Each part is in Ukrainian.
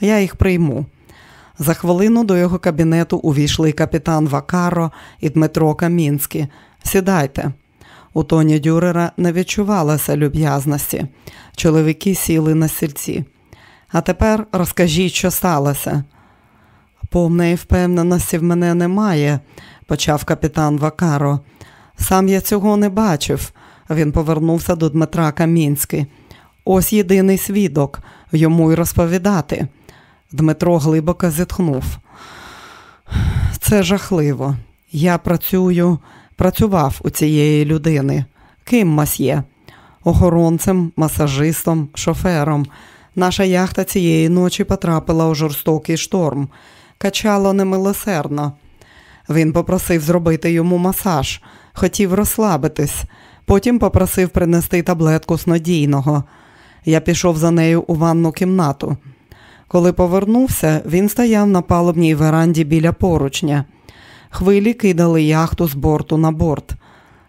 Я їх прийму. За хвилину до його кабінету увійшли капітан Вакаро і Дмитро Камінський. Сідайте. У тоні Дюрера не відчувалося люб'язності. Чоловіки сіли на стільці. А тепер розкажіть, що сталося. Повної впевненості в мене немає, почав капітан Вакаро. Сам я цього не бачив. Він повернувся до Дмитра Камінського. Ось єдиний свідок, йому й розповідати. Дмитро глибоко зітхнув. Це жахливо. Я працюю, працював у цієї людини. Ким масьє? Охоронцем, масажистом, шофером. Наша яхта цієї ночі потрапила у жорстокий шторм. Качало немилосердно. Він попросив зробити йому масаж, хотів розслабитись, потім попросив принести таблетку снодійного. Я пішов за нею у ванну кімнату. Коли повернувся, він стояв на палубній веранді біля поручня. Хвилі кидали яхту з борту на борт.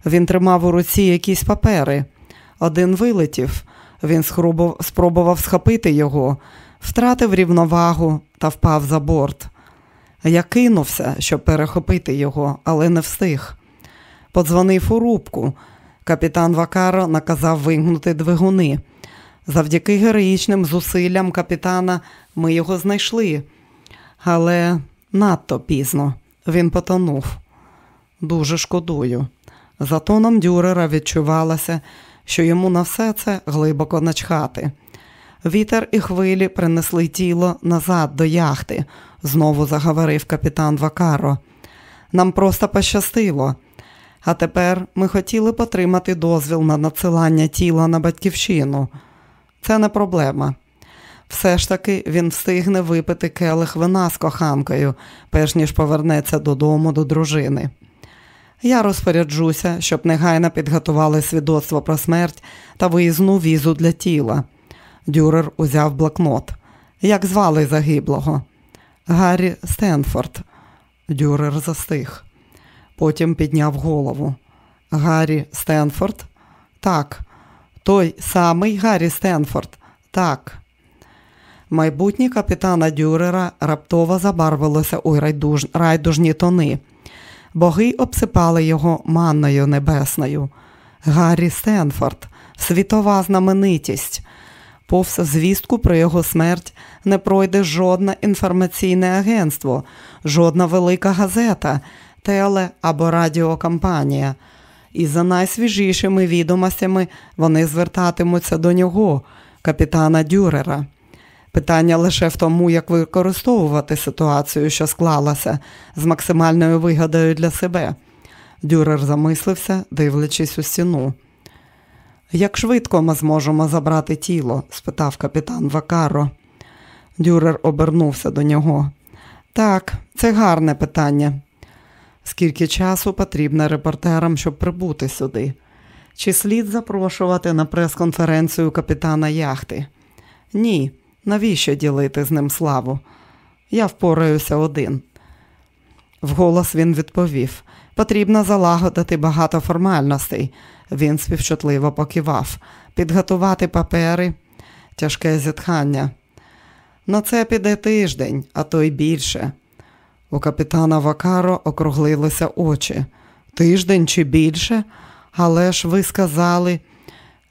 Він тримав у руці якісь папери. Один вилетів. Він спробував схопити його, втратив рівновагу та впав за борт. Я кинувся, щоб перехопити його, але не встиг. Подзвонив у рубку. Капітан Вакаро наказав вимкнути двигуни. Завдяки героїчним зусиллям капітана ми його знайшли, але надто пізно він потонув. Дуже шкодую. За тоном Дюрера відчувалося, що йому на все це глибоко начхати. Вітер і хвилі принесли тіло назад до яхти, знову заговорив капітан Вакаро. Нам просто пощастило. А тепер ми хотіли б отримати дозвіл на надсилання тіла на батьківщину. Це не проблема. Все ж таки він встигне випити келих вина з коханкою, перш ніж повернеться додому до дружини. Я розпоряджуся, щоб негайно підготували свідоцтво про смерть та виїзну візу для тіла. Дюрер узяв блокнот. Як звали загиблого? Гаррі Стенфорд. Дюрер застиг. Потім підняв голову. Гаррі Стенфорд? Так. Той самий Гаррі Стенфорд. Так. Майбутнє капітана Дюрера раптово забарвилося у райдуж... райдужні тони. Боги обсипали його манною небесною. Гаррі Стенфорд, світова знаменитість. Повз звістку про його смерть не пройде жодне інформаційне агентство, жодна велика газета, теле або радіокампанія. І за найсвіжішими відомостями вони звертатимуться до нього, капітана Дюрера. Питання лише в тому, як використовувати ситуацію, що склалася, з максимальною вигодою для себе. Дюрер замислився, дивлячись у стіну. Як швидко ми зможемо забрати тіло? спитав капітан Вакаро. Дюрер обернувся до нього. Так, це гарне питання. Скільки часу потрібно репортерам, щоб прибути сюди? Чи слід запрошувати на прес-конференцію капітана яхти? Ні. Навіщо ділити з ним славу? Я впораюся один. Вголос він відповів потрібно залагодити багато формальностей. Він співчутливо покивав, підготувати папери, тяжке зітхання. На це піде тиждень, а то й більше. У капітана Вакаро округлилися очі. Тиждень чи більше? Але ж ви сказали,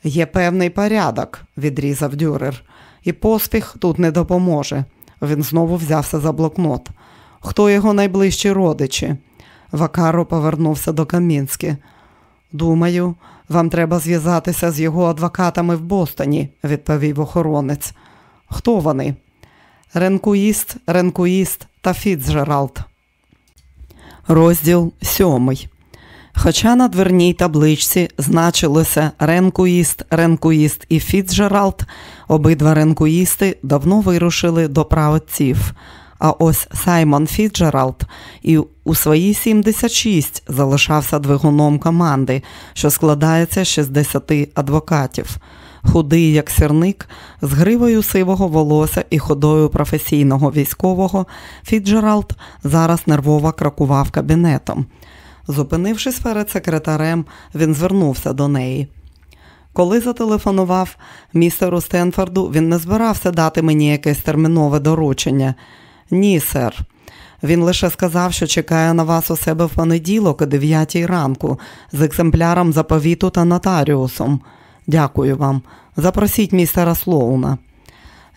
є певний порядок, відрізав Дюрер і поспіх тут не допоможе. Він знову взявся за блокнот. Хто його найближчі родичі? Вакаро повернувся до Камінськи. Думаю, вам треба зв'язатися з його адвокатами в Бостоні, відповів охоронець. Хто вони? Ренкуїст, Ренкуїст та Фіцджералд. Розділ сьомий. Хоча на дверній табличці значилося Ренкуїст, Ренкуїст і Фіцджералд, обидва ренкуїсти давно вирушили до правоців. А ось Саймон Фіцджералд і у свої 76 залишався двигуном команди, що складається з 60 адвокатів. Худий, як сірник, з гривою сивого волосся і ходою професійного військового, Фіцджералд зараз нервово крокував кабінетом. Зупинившись перед секретарем, він звернувся до неї. Коли зателефонував містеру Стенфорду, він не збирався дати мені якесь термінове доручення. Ні, сер. Він лише сказав, що чекає на вас у себе в понеділок о 9 ранку з екземпляром заповіту та нотаріусом. Дякую вам. Запросіть містера Слоуна.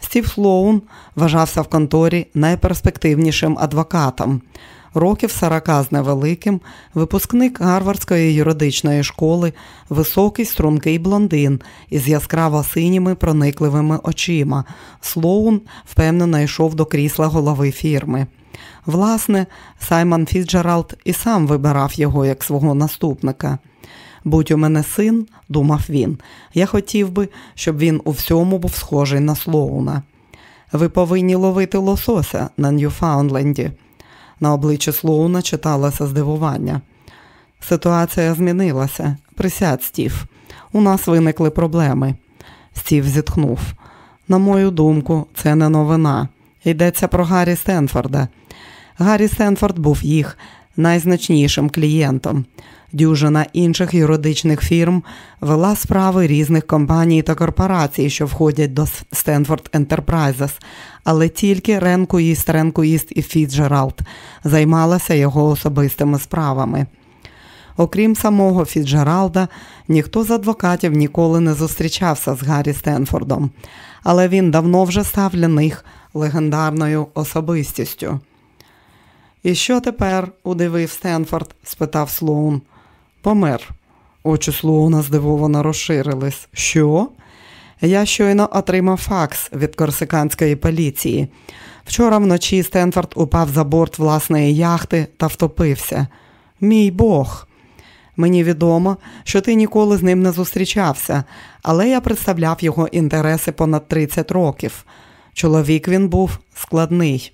Стів Слоун вважався в конторі найперспективнішим адвокатом. Років 40 з невеликим, випускник Гарвардської юридичної школи, високий стрункий блондин із яскраво синіми проникливими очима. Слоун впевнено йшов до крісла голови фірми. Власне, Саймон Фіджералд і сам вибирав його як свого наступника. Будь у мене син, думав він, я хотів би, щоб він у всьому був схожий на Слоуна. Ви повинні ловити лосося на Ньюфаундленді. На обличчі Слоуна читалося здивування. Ситуація змінилася. Присядь, Стів. У нас виникли проблеми. Стів зітхнув. На мою думку, це не новина. Йдеться про Гаррі Стенфорда. Гаррі Стенфорд був їх найзначнішим клієнтом. Дюжина інших юридичних фірм вела справи різних компаній та корпорацій, що входять до Стенфорд Enterprises, але тільки Ренкуїст, Ренкуїст і Фіджералд займалися його особистими справами. Окрім самого Фіджералда, ніхто з адвокатів ніколи не зустрічався з Гаррі Стенфордом, але він давно вже став для них легендарною особистістю. І що тепер? удивив Стенфорд? спитав Слоун. Помер. Очі Слоуна здивовано розширились. Що? Я щойно отримав факс від корсиканської поліції. Вчора вночі Стенфорд упав за борт власної яхти та втопився. Мій Бог. Мені відомо, що ти ніколи з ним не зустрічався, але я представляв його інтереси понад 30 років. Чоловік він був складний.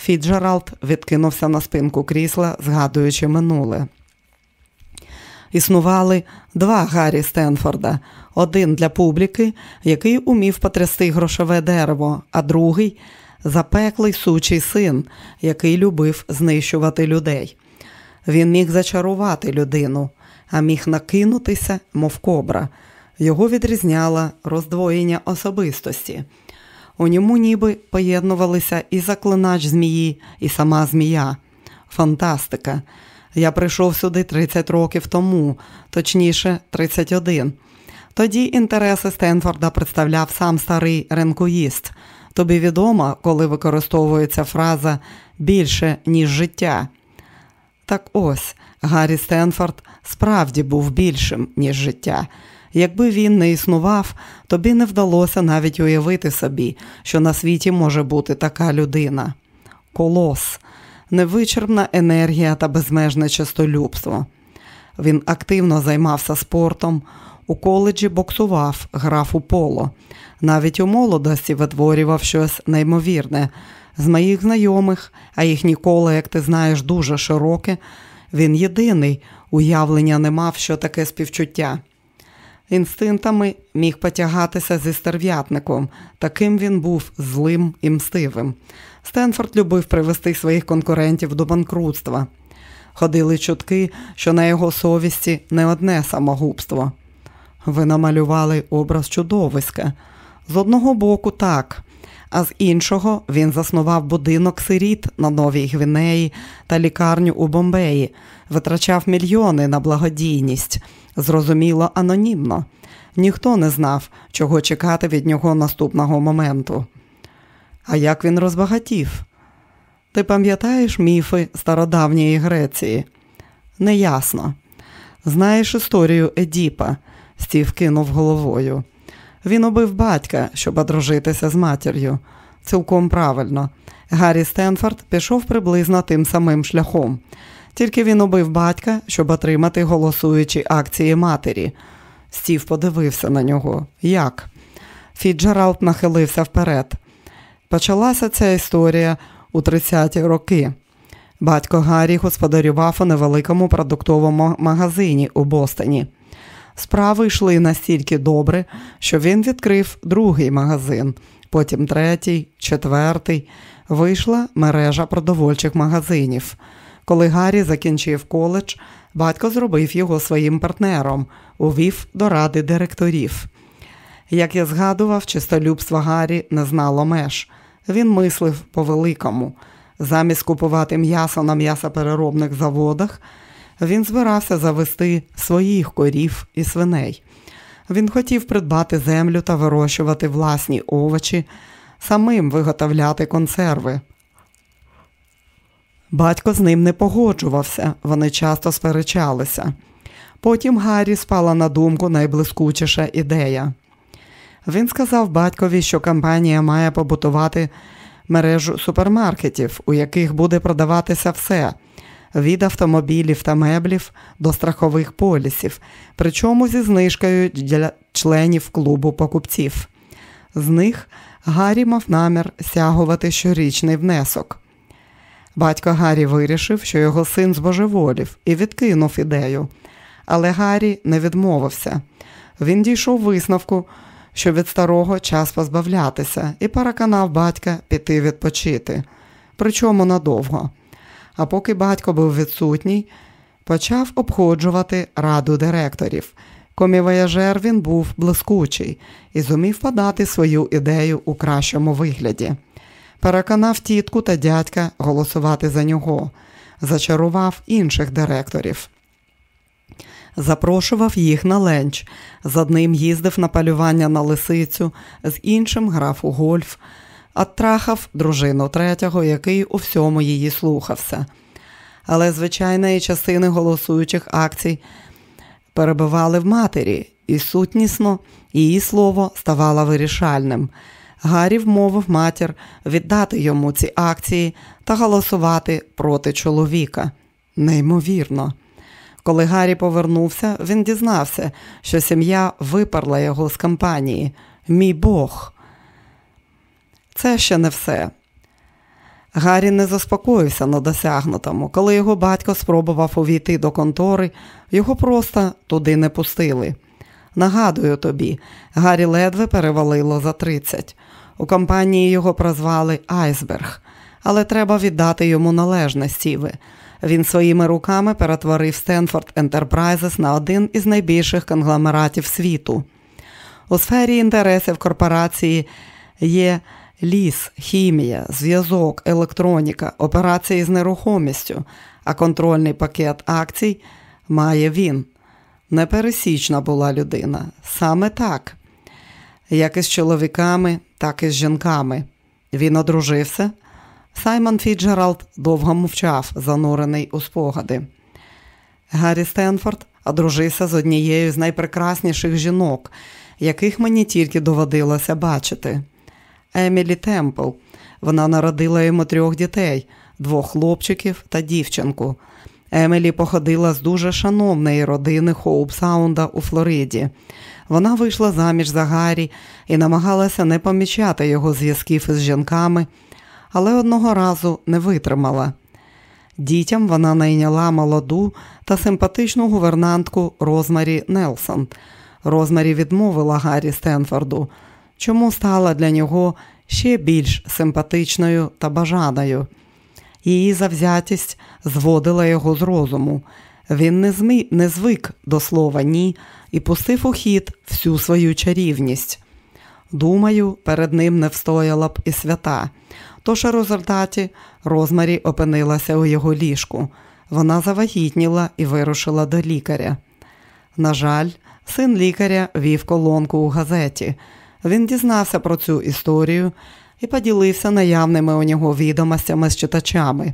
Фіджералд відкинувся на спинку крісла, згадуючи минуле. Існували два Гаррі Стенфорда: один для публіки, який умів потрясти грошове дерево, а другий запеклий сучий син, який любив знищувати людей. Він міг зачарувати людину, а міг накинутися, мов кобра. Його відрізняло роздвоєння особистості. У ньому ніби поєднувалися і заклинач змії, і сама змія. Фантастика. Я прийшов сюди 30 років тому, точніше, 31. Тоді інтереси Стенфорда представляв сам старий ренкоїст. Тобі відомо, коли використовується фраза більше, ніж життя. Так ось Гаррі Стенфорд справді був більшим, ніж життя. Якби він не існував, тобі не вдалося навіть уявити собі, що на світі може бути така людина. Колос, невичерпна енергія та безмежне чистолюбство. Він активно займався спортом, у коледжі боксував, грав у поло. Навіть у молодості витворював щось неймовірне. З моїх знайомих, а їх ніколи, як ти знаєш, дуже широке, він єдиний уявлення не мав, що таке співчуття. Інстинктами міг потягатися зі стерв'ятником, таким він був злим і мстивим. Стенфорд любив привести своїх конкурентів до банкрутства. Ходили чутки, що на його совісті не одне самогубство. Ви намалювали образ чудовиська. З одного боку, так, а з іншого він заснував будинок сиріт на Новій Гвінеї та лікарню у Бомбеї, витрачав мільйони на благодійність, зрозуміло, анонімно. Ніхто не знав, чого чекати від нього наступного моменту. А як він розбагатів? Ти пам'ятаєш міфи стародавньої Греції? Неясно. Знаєш історію Едіпа, Стів кинув головою. Він убив батька, щоб одружитися з матір'ю. Цілком правильно. Гаррі Стенфорд пішов приблизно тим самим шляхом. Тільки він убив батька, щоб отримати голосуючі акції матері. Стів подивився на нього. Як? Фіджералд нахилився вперед. Почалася ця історія у 30-ті роки. Батько Гаррі господарював у невеликому продуктовому магазині у Бостоні. Справи йшли настільки добре, що він відкрив другий магазин, потім третій, четвертий. Вийшла мережа продовольчих магазинів. Коли Гаррі закінчив коледж, батько зробив його своїм партнером. увів до ради директорів. Як я згадував, чистолюбство Гаррі не знало меж. Він мислив по-великому. Замість купувати м'ясо на м'ясопереробних заводах, він збирався завести своїх корів і свиней. Він хотів придбати землю та вирощувати власні овочі, самим виготовляти консерви. Батько з ним не погоджувався, вони часто сперечалися. Потім Гаррі спала на думку найблискучіша ідея. Він сказав батькові, що компанія має побутувати мережу супермаркетів, у яких буде продаватися все від автомобілів та меблів до страхових полісів, причому зі знижкою для членів клубу покупців. З них Гаррі мав намір стягувати щорічний внесок. Батько Гаррі вирішив, що його син збожеволів і відкинув ідею. Але Гаррі не відмовився. Він дійшов висновку, що від старого час позбавлятися, і переконав батька піти відпочити, причому надовго. А поки батько був відсутній, почав обходжувати раду директорів. Комівояжер він був блискучий і зумів подати свою ідею у кращому вигляді. Переконав тітку та дядька голосувати за нього, зачарував інших директорів. Запрошував їх на ленч. З одним їздив на полювання на лисицю, з іншим грав у гольф, оттрахав дружину третього, який у всьому її слухався. Але звичайної частини голосуючих акцій перебивали в матері, і сутнісно її слово ставало вирішальним. Гаррі вмовив матір віддати йому ці акції та голосувати проти чоловіка. Неймовірно. Коли Гаррі повернувся, він дізнався, що сім'я виперла його з компанії. Мій Бог. Це ще не все. Гаррі не заспокоївся на досягнутому. Коли його батько спробував увійти до контори, його просто туди не пустили. Нагадую тобі, Гаррі ледве перевалило за 30. У компанії його прозвали Айсберг, але треба віддати йому належне стіве. Він своїми руками перетворив Стенфорд Enterprises на один із найбільших конгломератів світу. У сфері інтересів корпорації є ліс, хімія, зв'язок, електроніка, операції з нерухомістю, а контрольний пакет акцій має він. Непересічна була людина. Саме так, як із чоловіками, так і з жінками. Він одружився. Саймон Фіджералд довго мовчав, занурений у спогади. Гаррі Стенфорд одружився з однією з найпрекрасніших жінок, яких мені тільки доводилося бачити. Емілі Темпл. Вона народила йому трьох дітей, двох хлопчиків та дівчинку. Емілі походила з дуже шановної родини Хоуп-Саунда у Флориді. Вона вийшла заміж за Гаррі і намагалася не помічати його зв'язків із жінками, але одного разу не витримала. Дітям вона найняла молоду та симпатичну гувернантку Розмарі Нелсон. Розмарі відмовила Гаррі Стенфорду, чому стала для нього ще більш симпатичною та бажаною. Її завзятість зводила його з розуму. Він не, змі... не звик до слова ні і пустив у хід всю свою чарівність. Думаю, перед ним не встояла б і свята. Тож у результаті Розмарі опинилася у його ліжку. Вона завагітніла і вирушила до лікаря. На жаль, син лікаря вів колонку у газеті. Він дізнався про цю історію і поділився наявними у нього відомостями з читачами.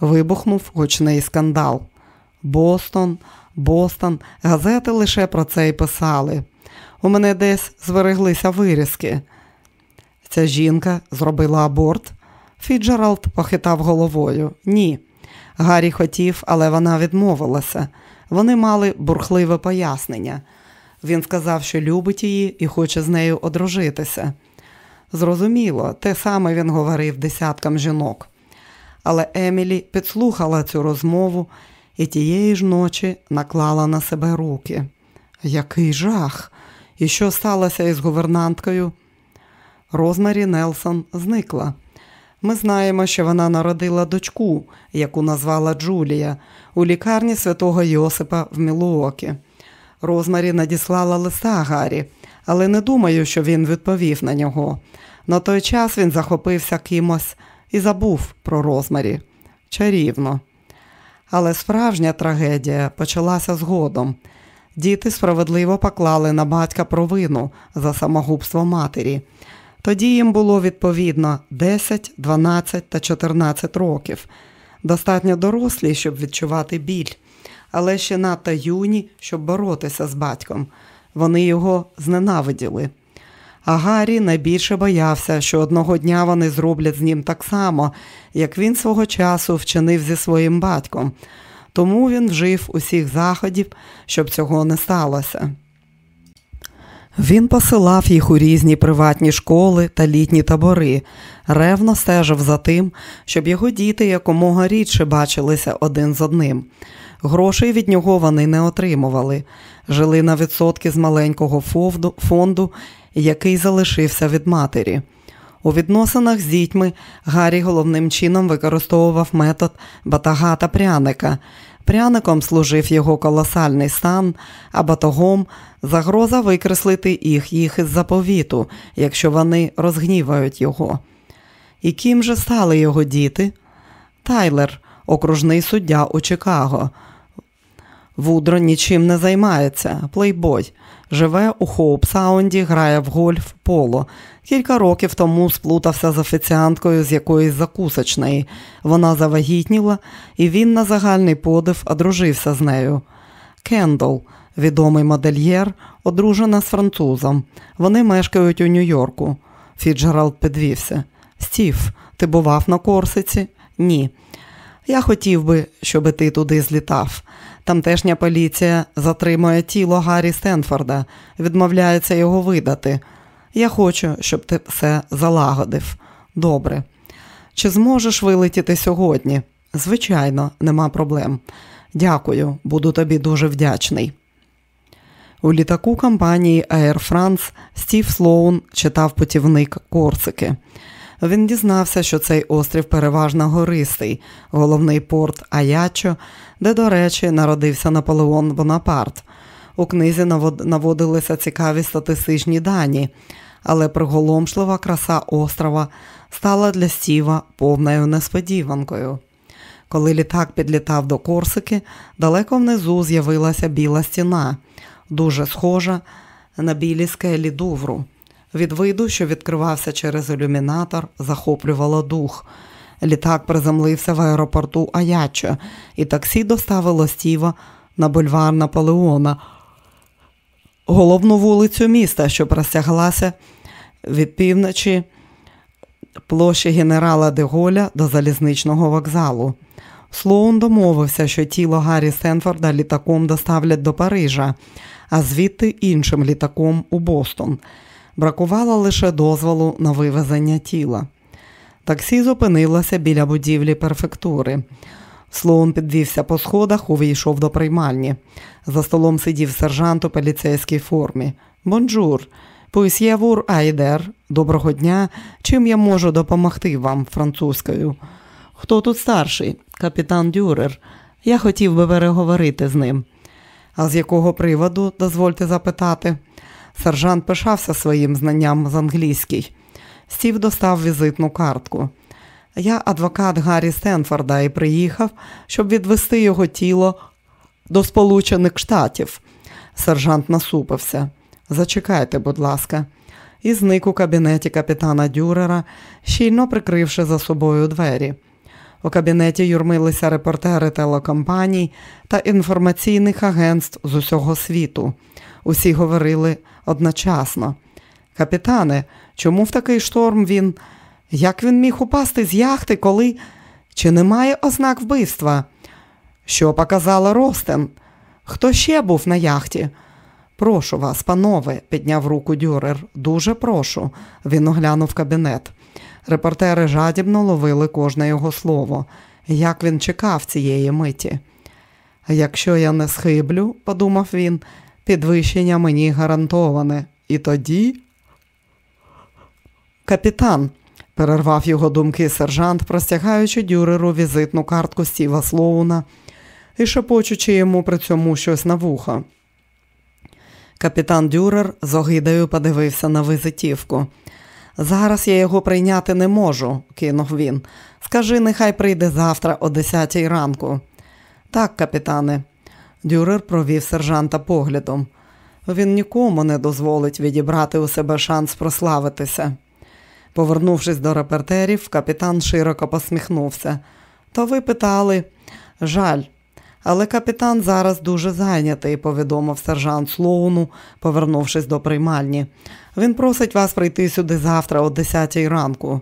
Вибухнув гучний скандал. Бостон, Бостон, газети лише про це й писали. У мене десь збереглися вирізки. Ця жінка зробила аборт. Фіджералд похитав головою. Ні. Гаррі хотів, але вона відмовилася. Вони мали бурхливе пояснення. Він сказав, що любить її і хоче з нею одружитися. Зрозуміло, те саме він говорив десяткам жінок. Але Емілі підслухала цю розмову і тієї ж ночі наклала на себе руки. Який жах! І що сталося із гувернанткою? Розмарі Нелсон зникла. Ми знаємо, що вона народила дочку, яку назвала Джулія, у лікарні святого Йосипа в Мілуокі. Розмарі надіслала листа Гаррі, але не думаю, що він відповів на нього. На той час він захопився кимось і забув про Розмарі. Чарівно. Але справжня трагедія почалася згодом. Діти справедливо поклали на батька провину за самогубство матері. Тоді їм було відповідно 10, 12 та 14 років. Достатньо дорослі, щоб відчувати біль, але ще надто юні, щоб боротися з батьком. Вони його зненавиділи. А Гаррі найбільше боявся, що одного дня вони зроблять з ним так само, як він свого часу вчинив зі своїм батьком. Тому він вжив усіх заходів, щоб цього не сталося. Він посилав їх у різні приватні школи та літні табори, ревно стежив за тим, щоб його діти якомога рідше бачилися один з одним. Грошей від нього вони не отримували, жили на відсотки з маленького фонду, який залишився від матері. У відносинах з дітьми Гаррі головним чином використовував метод батага та пряника. Пряником служив його колосальний стан, а батогом загроза викреслити їх їх із заповіту, якщо вони розгнівають його. І ким же стали його діти? Тайлер, окружний суддя у Чикаго. Вудро нічим не займається, плейбой. Живе у Хоуп-Саунді, грає в гольф поло. Кілька років тому сплутався з офіціанткою з якоїсь закусочної. Вона завагітніла, і він на загальний подив одружився з нею. Кендл, відомий модельєр, одружена з французом. Вони мешкають у Нью-Йорку. Фіджералд підвівся. Стів, ти бував на Корсиці? Ні. Я хотів би, щоб ти туди злітав. Тамтешня поліція затримує тіло Гаррі Стенфорда, відмовляється його видати. Я хочу, щоб ти все залагодив. Добре. Чи зможеш вилетіти сьогодні? Звичайно, нема проблем. Дякую, буду тобі дуже вдячний. У літаку компанії Air France Стів Слоун читав путівник Корсики. Він дізнався, що цей острів переважно гористий, головний порт Аячо, де, до речі, народився Наполеон Бонапарт. У книзі наводилися цікаві статистичні дані, але приголомшлива краса острова стала для Стіва повною несподіванкою. Коли літак підлітав до Корсики, далеко внизу з'явилася біла стіна, дуже схожа на білі скелі Дувру. Від виду, що відкривався через ілюмінатор, захоплювало дух. Літак приземлився в аеропорту Аячо, і таксі доставило Стіва на бульвар Наполеона, головну вулицю міста, що простяглася від півночі площі генерала Деголя до залізничного вокзалу. Слоун домовився, що тіло Гаррі Стенфорда літаком доставлять до Парижа, а звідти іншим літаком у Бостон. Бракувало лише дозволу на вивезення тіла. Таксі зупинилося біля будівлі перфектури. Слоун підвівся по сходах, увійшов до приймальні. За столом сидів сержант у поліцейській формі. Бонжур, Пуйсєвур Айдер, доброго дня. Чим я можу допомогти вам французькою? Хто тут старший? Капітан Дюрер. Я хотів би переговорити з ним. А з якого приводу, дозвольте запитати? Сержант пишався своїм знанням з англійський. Стів достав візитну картку. Я адвокат Гаррі Стенфорда і приїхав, щоб відвести його тіло до Сполучених Штатів. Сержант насупився. Зачекайте, будь ласка, і зник у кабінеті капітана Дюрера, щільно прикривши за собою двері. У кабінеті юрмилися репортери телекомпаній та інформаційних агентств з усього світу. Усі говорили одночасно. Капітане, чому в такий шторм він? Як він міг упасти з яхти, коли чи немає ознак вбивства? Що показала Ростен? Хто ще був на яхті? Прошу вас, панове, підняв руку Дюрер. Дуже прошу. Він оглянув кабінет. Репортери жадібно ловили кожне його слово. Як він чекав цієї миті. Якщо я не схиблю, подумав він, підвищення мені гарантоване. І тоді. Капітан, перервав його думки сержант, простягаючи дюреру візитну картку Стіва Слоуна і шепочучи йому при цьому щось на вухо. Капітан Дюрер з огидою подивився на визитівку. Зараз я його прийняти не можу, кинув він. Скажи, нехай прийде завтра о 10 ранку. Так, капітане. Дюрер провів сержанта поглядом. Він нікому не дозволить відібрати у себе шанс прославитися. Повернувшись до репортерів, капітан широко посміхнувся. То ви питали, жаль. Але капітан зараз дуже зайнятий, повідомив сержант Слоуну, повернувшись до приймальні. Він просить вас прийти сюди завтра о 10 ранку.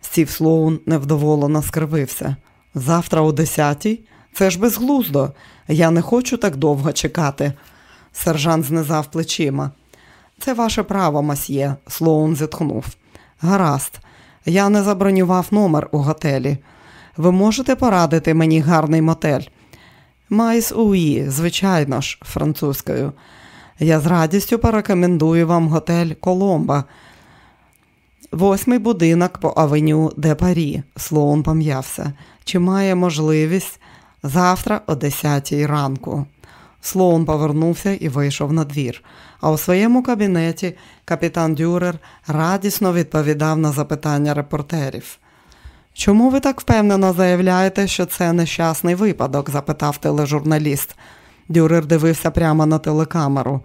Стів Слоун невдоволено скривився. Завтра о 10? Це ж безглуздо. Я не хочу так довго чекати. Сержант знизав плечима. Це ваше право, месьє, Слоун зітхнув. Гаразд, я не забронював номер у готелі. Ви можете порадити мені гарний мотель? Mais oui, звичайно ж, французькою. Я з радістю порекомендую вам готель Коломба. Восьмий будинок по авеню де Парі. Слоун пом'явся. Чи має можливість завтра о 10 ранку? Слоун повернувся і вийшов на двір. А у своєму кабінеті капітан Дюрер радісно відповідав на запитання репортерів. Чому ви так впевнено заявляєте, що це нещасний випадок? запитав тележурналіст. Дюрер дивився прямо на телекамеру.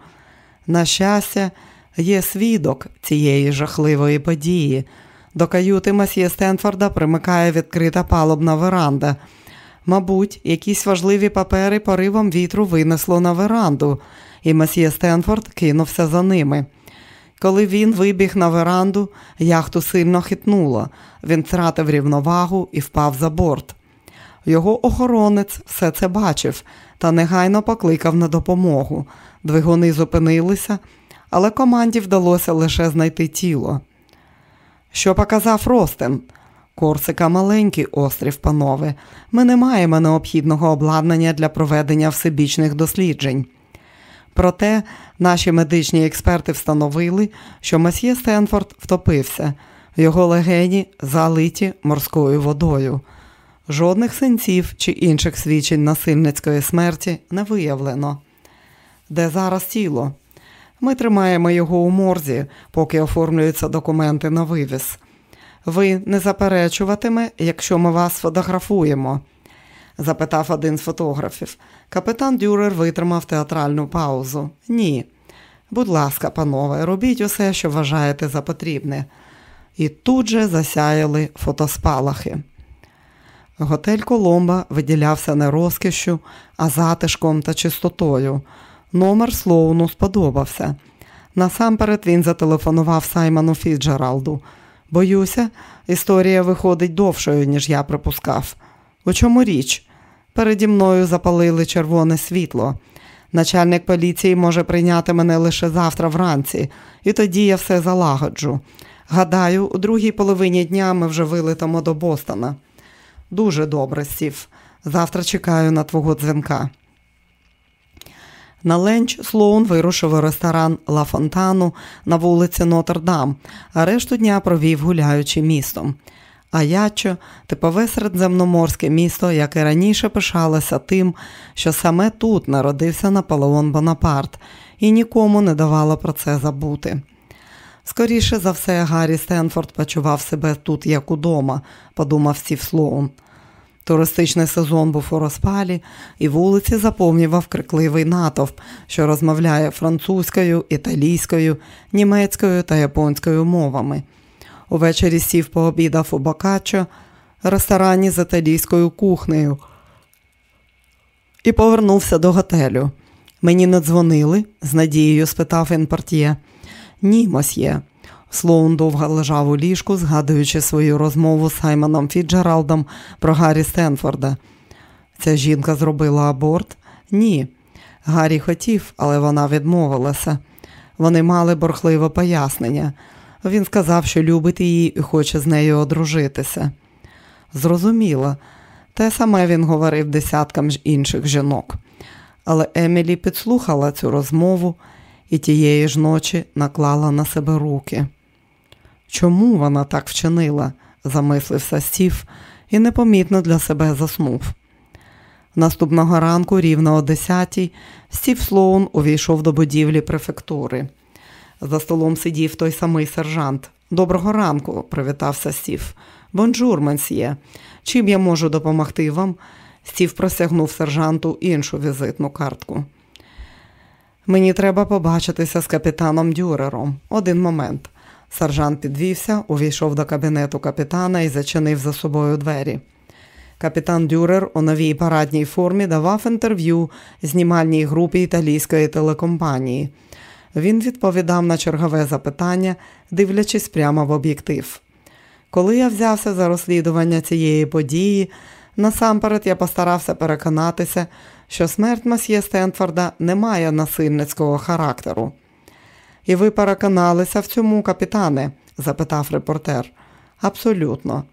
На щастя, є свідок цієї жахливої події. До каюти Масьє Стенфорда примикає відкрита палубна веранда. Мабуть, якісь важливі папери поривом вітру винесло на веранду, і Масьє Стенфорд кинувся за ними. Коли він вибіг на веранду, яхту сильно хитнуло. Він втратив рівновагу і впав за борт. Його охоронець все це бачив та негайно покликав на допомогу. Двигуни зупинилися, але команді вдалося лише знайти тіло. Що показав Ростен? Корсика маленький острів, панове. Ми не маємо необхідного обладнання для проведення всебічних досліджень. Проте наші медичні експерти встановили, що месьє Стенфорд втопився, його легені залиті морською водою. Жодних синців чи інших свідчень насильницької смерті не виявлено. Де зараз тіло? Ми тримаємо його у морзі, поки оформлюються документи на вивіз. Ви не заперечуватиме, якщо ми вас фотографуємо? запитав один з фотографів. Капітан Дюрер витримав театральну паузу. Ні. Будь ласка, панове, робіть усе, що вважаєте за потрібне. І тут же засяяли фотоспалахи. Готель Коломба виділявся не розкішю, а затишком та чистотою. Номер Слоуну сподобався. Насамперед він зателефонував Саймону Фіджералду. Боюся, історія виходить довшою, ніж я припускав. У чому річ? Переді мною запалили червоне світло. Начальник поліції може прийняти мене лише завтра вранці, і тоді я все залагоджу. Гадаю, у другій половині дня ми вже вилетимо до Бостона. Дуже добре, Стів. Завтра чекаю на твого дзвінка. На ленч Слоун вирушив у ресторан Ла Фонтану на вулиці Нотр-Дам, а решту дня провів гуляючи містом. Аяччо – типове середземноморське місто, яке раніше пишалося тим, що саме тут народився Наполеон Бонапарт, і нікому не давало про це забути. Скоріше за все, Гаррі Стенфорд почував себе тут як удома, подумав Стів Слоун. Туристичний сезон був у розпалі, і вулиці заповнював крикливий натовп, що розмовляє французькою, італійською, німецькою та японською мовами. Увечері сів пообідав у Бокаччо, ресторані з італійською кухнею, і повернувся до готелю. Мені не дзвонили? з надією спитав він. Ні, мосьє. Слоун довго лежав у ліжку, згадуючи свою розмову з Саймоном Фіджералдом про Гаррі Стенфорда. Ця жінка зробила аборт? Ні. Гаррі хотів, але вона відмовилася. Вони мали борхливе пояснення. Він сказав, що любить її і хоче з нею одружитися. Зрозуміло, те саме він говорив десяткам інших жінок. Але Емілі підслухала цю розмову і тієї ж ночі наклала на себе руки. Чому вона так вчинила? замислився Стів і непомітно для себе заснув. Наступного ранку, рівно о 10-й, Стів Слоун увійшов до будівлі префектури. За столом сидів той самий сержант. Доброго ранку, привітався Стів. Бонжур, менсьє. Чим я можу допомогти вам? Стів просягнув сержанту іншу візитну картку. Мені треба побачитися з капітаном Дюрером. Один момент. Сержант підвівся, увійшов до кабінету капітана і зачинив за собою двері. Капітан Дюрер у новій парадній формі давав інтерв'ю знімальній групі італійської телекомпанії. Він відповідав на чергове запитання, дивлячись прямо в об'єктив. Коли я взявся за розслідування цієї події, насамперед я постарався переконатися, що смерть Масьє Стенфорда не має насильницького характеру. І ви переконалися в цьому, капітане? запитав репортер. Абсолютно.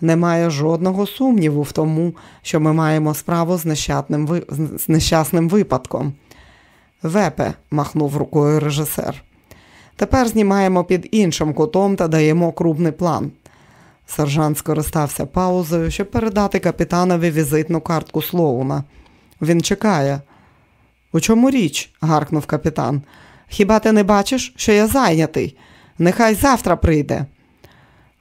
Немає жодного сумніву в тому, що ми маємо справу з, нещасним, з нещасним випадком. Вепе, махнув рукою режисер. Тепер знімаємо під іншим кутом та даємо крупний план. Сержант скористався паузою, щоб передати капітанові візитну картку Слоуна. Він чекає. У чому річ? гаркнув капітан. Хіба ти не бачиш, що я зайнятий? Нехай завтра прийде.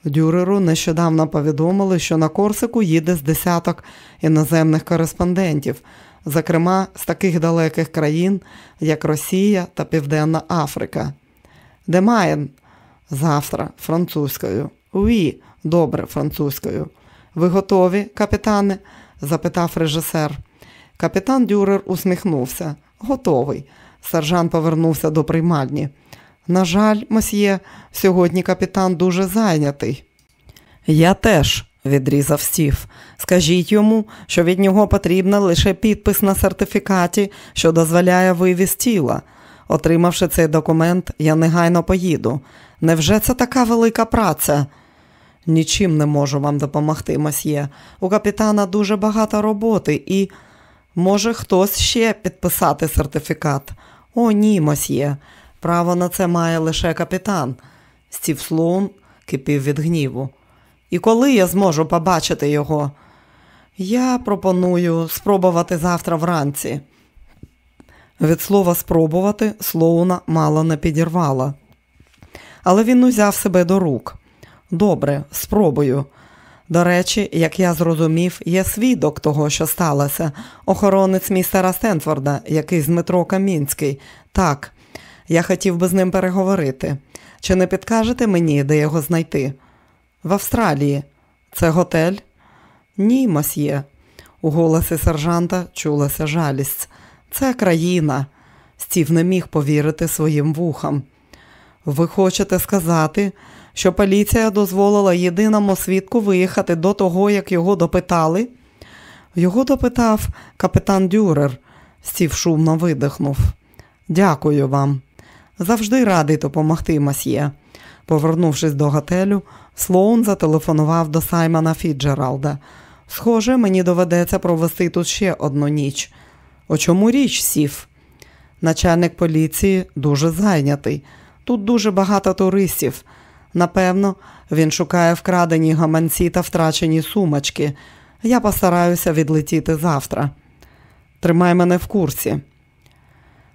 Дюреру нещодавно повідомили, що на Корсику їде з десяток іноземних кореспондентів, зокрема з таких далеких країн, як Росія та Південна Африка. Де маєн? Завтра, французькою. Уі, добре, французькою. Ви готові, капітане? запитав режисер. Капітан Дюрер усміхнувся. Готовий. Сержант повернувся до приймальні. На жаль, мосьє, сьогодні капітан дуже зайнятий. Я теж, відрізав Стів. Скажіть йому, що від нього потрібен лише підпис на сертифікаті, що дозволяє вивіз тіла. Отримавши цей документ, я негайно поїду. Невже це така велика праця? Нічим не можу вам допомогти, мосьє. У капітана дуже багато роботи і. Може, хтось ще підписати сертифікат? О, ні, мосьє. Право на це має лише капітан. Стів Слоун кипів від гніву. І коли я зможу побачити його? Я пропоную спробувати завтра вранці. Від слова спробувати Слоуна мало не підірвала. Але він узяв себе до рук. Добре, спробую. До речі, як я зрозумів, є свідок того, що сталося, охоронець містера Стенфорда, який з метро Камінський. Так, я хотів би з ним переговорити. Чи не підкажете мені, де його знайти? В Австралії. Це готель? Ні, мосьє. У голосі сержанта чулася жалість. Це країна. Стів не міг повірити своїм вухам. Ви хочете сказати, що поліція дозволила єдиному свідку виїхати до того, як його допитали? Його допитав капітан Дюрер. Стів шумно видихнув. Дякую вам. Завжди радий допомогти масьє. Повернувшись до готелю, Слоун зателефонував до Саймона Фіджералда. Схоже, мені доведеться провести тут ще одну ніч. У чому річ сів? Начальник поліції дуже зайнятий. Тут дуже багато туристів. Напевно, він шукає вкрадені гаманці та втрачені сумочки. Я постараюся відлетіти завтра. Тримай мене в курсі.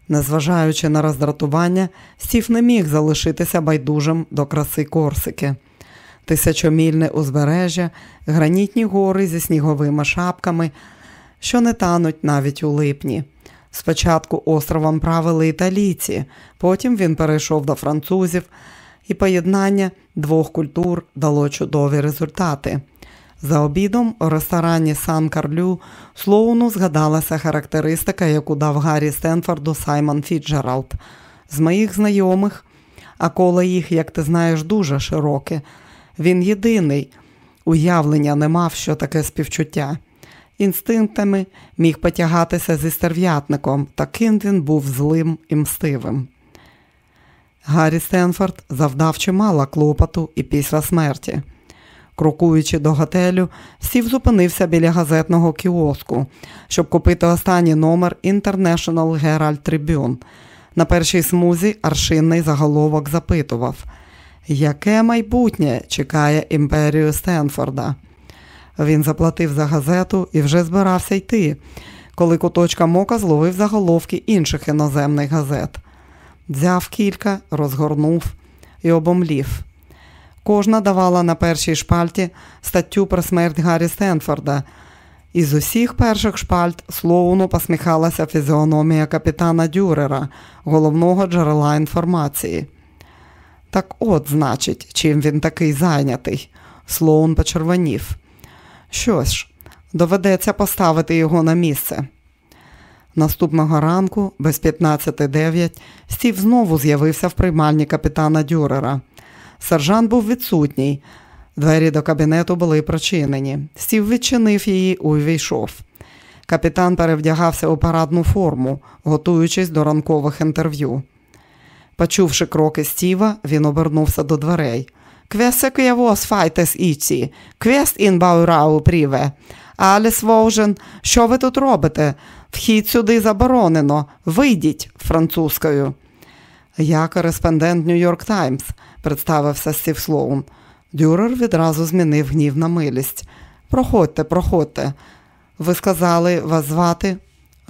Незважаючи на роздратування, Стів не міг залишитися байдужим до краси Корсики. Тисячомільне узбережжя, гранітні гори зі сніговими шапками, що не тануть навіть у липні. Спочатку островом правили італійці, потім він перейшов до французів, і поєднання двох культур дало чудові результати. За обідом у ресторані Сан Карлю Слоуну згадалася характеристика, яку дав Гаррі Стенфорду Саймон Фіджералд. З моїх знайомих, а коло їх, як ти знаєш, дуже широке. Він єдиний уявлення не мав, що таке співчуття. Інстинктами міг потягатися зі стерв'ятником, таким він був злим і мстивим. Гаррі Стенфорд завдав чимало клопоту і після смерті. Крокуючи до готелю, Стів зупинився біля газетного кіоску, щоб купити останній номер International Herald Tribune. На першій смузі аршинний заголовок запитував, яке майбутнє чекає імперію Стенфорда. Він заплатив за газету і вже збирався йти, коли куточка Мока зловив заголовки інших іноземних газет. Взяв кілька, розгорнув і обомлів. Кожна давала на першій шпальті статтю про смерть Гаррі Стенфорда. Із усіх перших шпальт Слоуну посміхалася фізіономія капітана Дюрера, головного джерела інформації. Так от, значить, чим він такий зайнятий. Слоун почервонів. Що ж, доведеться поставити його на місце. Наступного ранку, без 15.09, Стів знову з'явився в приймальні капітана Дюрера. Сержант був відсутній. Двері до кабінету були прочинені. Стів відчинив її увійшов. Капітан перевдягався у парадну форму, готуючись до ранкових інтерв'ю. Почувши кроки Стіва, він обернувся до дверей. Qu'est-ce que vous faites ici, c'est un bureau privé. Allez-vous-en, що ви тут робите? Вхід сюди заборонено. Вийдіть французькою. Я кореспондент Нью-Йорк Таймс, представився Стів Слоун. Дюрер відразу змінив гнів на милість. Проходьте, проходьте. Ви сказали вас звати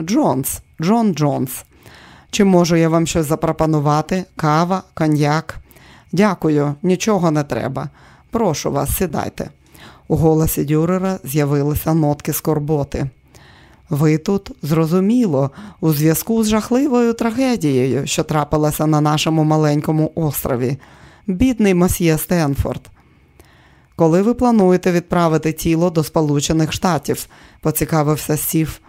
Джонс, Джон Джонс. Чи можу я вам щось запропонувати? Кава, коньяк? Дякую, нічого не треба. Прошу вас, сідайте. У голосі Дюрера з'явилися нотки скорботи. Ви тут, зрозуміло, у зв'язку з жахливою трагедією, що трапилася на нашому маленькому острові. Бідний мосьє Стенфорд. Коли ви плануєте відправити тіло до Сполучених Штатів, поцікавився Сів.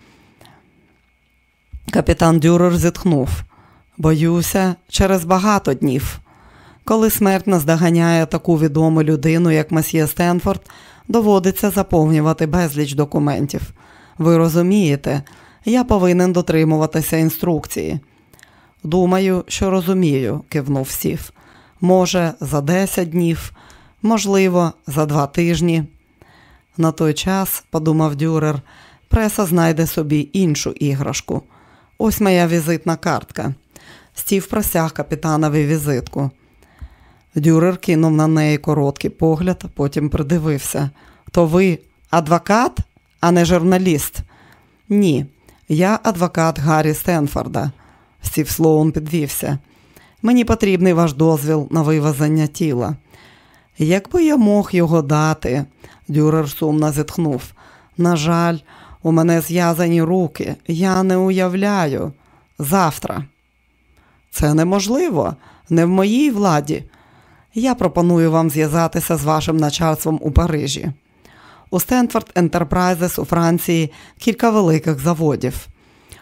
Капітан Дюрер зітхнув. Боюся, через багато днів. Коли смерть наздоганяє таку відому людину, як месьє Стенфорд, доводиться заповнювати безліч документів. Ви розумієте, я повинен дотримуватися інструкції. Думаю, що розумію, кивнув сів. Може, за 10 днів, можливо, за два тижні. На той час, подумав Дюрер, преса знайде собі іншу іграшку. Ось моя візитна картка. Стів просяг капітанові візитку. Дюрер кинув на неї короткий погляд, потім придивився. То ви адвокат, а не журналіст? Ні, я адвокат Гаррі Стенфорда. Стів Слоун підвівся. Мені потрібний ваш дозвіл на вивезення тіла. Якби я мог його дати, Дюрер сумно зітхнув. На жаль, у мене зв'язані руки. Я не уявляю. Завтра. Це неможливо, не в моїй владі. Я пропоную вам зв'язатися з вашим начальством у Парижі. У Стенфорд Enterprises у Франції кілька великих заводів.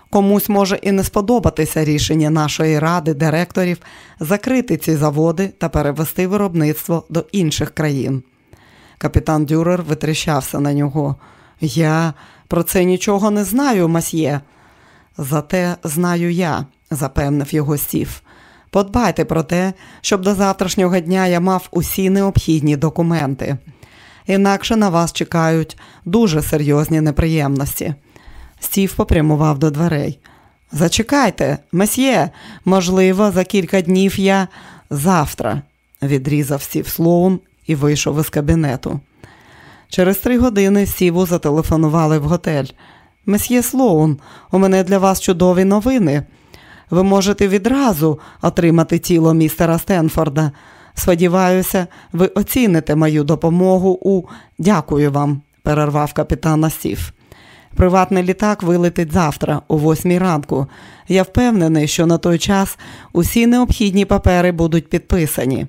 Комусь може і не сподобатися рішення нашої ради директорів закрити ці заводи та перевести виробництво до інших країн. Капітан Дюрер витріщався на нього. Я про це нічого не знаю, масьє. Зате знаю я, запевнив його сів. Подбайте про те, щоб до завтрашнього дня я мав усі необхідні документи. Інакше на вас чекають дуже серйозні неприємності. Стів попрямував до дверей. Зачекайте, месьє, можливо, за кілька днів я завтра, відрізав Стів Слоун і вийшов із кабінету. Через три години Сіву зателефонували в готель. Месьє Слоун, у мене для вас чудові новини. Ви можете відразу отримати тіло містера Стенфорда. Сподіваюся, ви оціните мою допомогу у дякую вам, перервав капітан Сів. Приватний літак вилетить завтра, о восьмій ранку. Я впевнений, що на той час усі необхідні папери будуть підписані.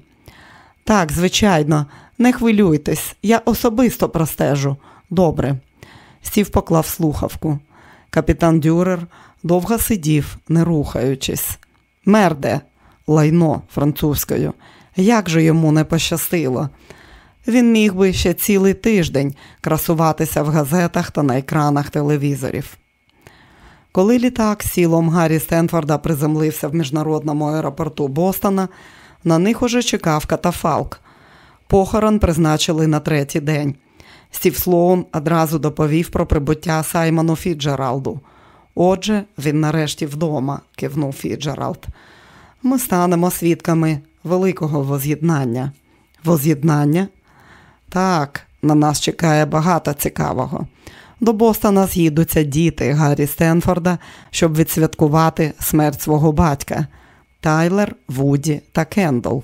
Так, звичайно, не хвилюйтесь, я особисто простежу. Добре. Стів поклав слухавку. Капітан Дюрер довго сидів, не рухаючись. Мерде, лайно французькою. Як же йому не пощастило? Він міг би ще цілий тиждень красуватися в газетах та на екранах телевізорів. Коли літак з тілом Гаррі Стенфорда приземлився в міжнародному аеропорту Бостона, на них уже чекав катафалк. Похорон призначили на третій день. Стів Слоун одразу доповів про прибуття Саймону Фіджералду. Отже, він нарешті вдома, кивнув Фіджералд. Ми станемо свідками великого воз'єднання. Воз'єднання? Так, на нас чекає багато цікавого. До Бостона з'їдуться діти Гаррі Стенфорда, щоб відсвяткувати смерть свого батька Тайлер, Вуді та Кендл.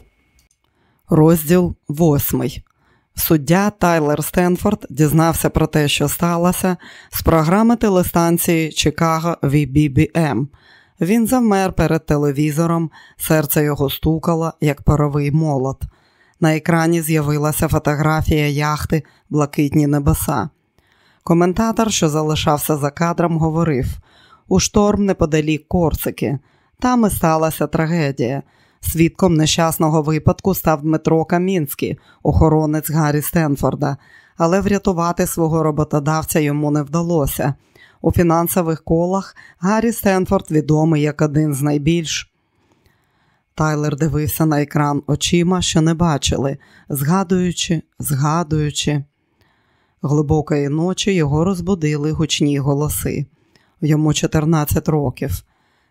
Розділ восьмий. Суддя Тайлер Стенфорд дізнався про те, що сталося, з програми телестанції Чикаго WBBM. Він завмер перед телевізором, серце його стукало, як паровий молот. На екрані з'явилася фотографія яхти Блакитні небеса. Коментатор, що залишався за кадром, говорив у шторм неподалік Корсики. Там і сталася трагедія. Свідком нещасного випадку став Дмитро Камінський, охоронець Гаррі Стенфорда, але врятувати свого роботодавця йому не вдалося. У фінансових колах Гаррі Стенфорд відомий як один з найбільш. Тайлер дивився на екран очима, що не бачили, згадуючи, згадуючи. Глибокої ночі його розбудили гучні голоси. Йому 14 років.